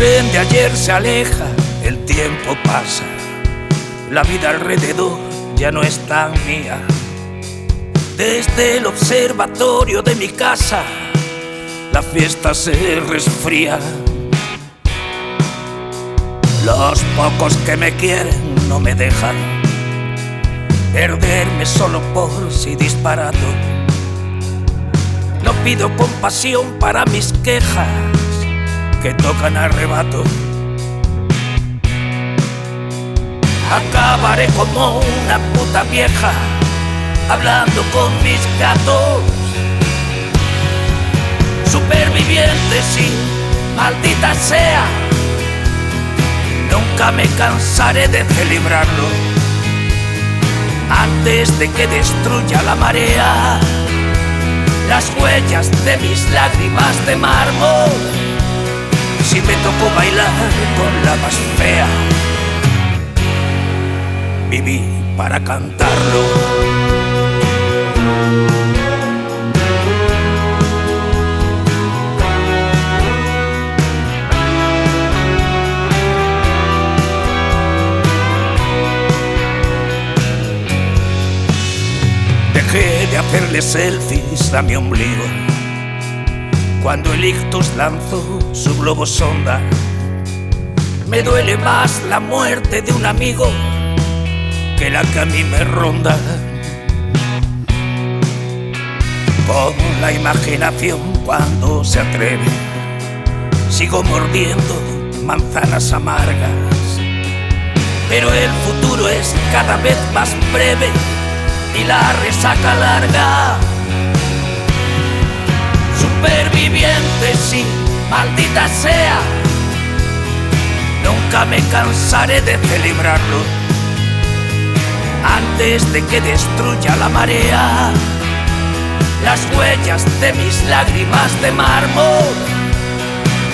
De ayer se aleja, el tiempo pasa, la vida alrededor ya no es tan mía. Desde el observatorio de mi casa, la fiesta se resfría. Los pocos que me quieren no me dejan perderme solo por si disparado. No pido compasión para mis quejas que tocan arrebato. Acabaré como una puta vieja hablando con mis gatos. Superviviente, sí, maldita sea. Nunca me cansaré de celebrarlo antes de que destruya la marea las huellas de mis lágrimas de mármol. Si me tocó bailar con la más fea, viví para cantarlo. Dejé de hacerle selfies a mi ombligo cuando el ictus lanzó su globo sonda. Me duele más la muerte de un amigo que la que a mí me ronda. Con la imaginación cuando se atreve, sigo mordiendo manzanas amargas. Pero el futuro es cada vez más breve y la resaca larga. Superviviente, sí, maldita sea. Nunca me cansaré de celebrarlo antes de que destruya la marea las huellas de mis lágrimas de mármol.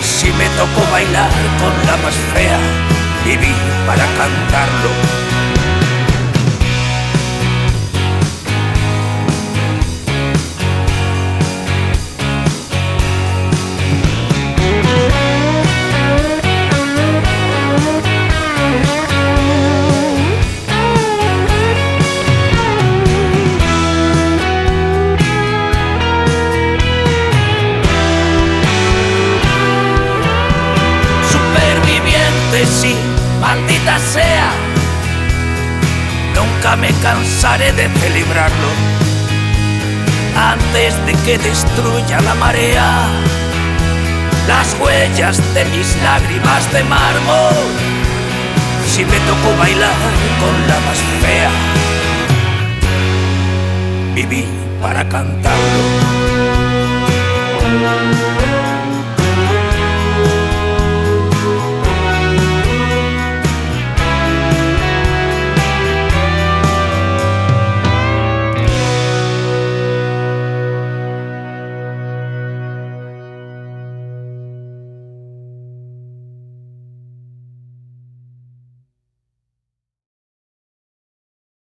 Si me tocó bailar con la más fea, viví para cantarlo sí, maldita sea. Nunca me cansaré de celebrarlo antes de que destruya la marea las huellas de mis lágrimas de mármol. Si me tocó bailar con la más fea, viví para cantarlo.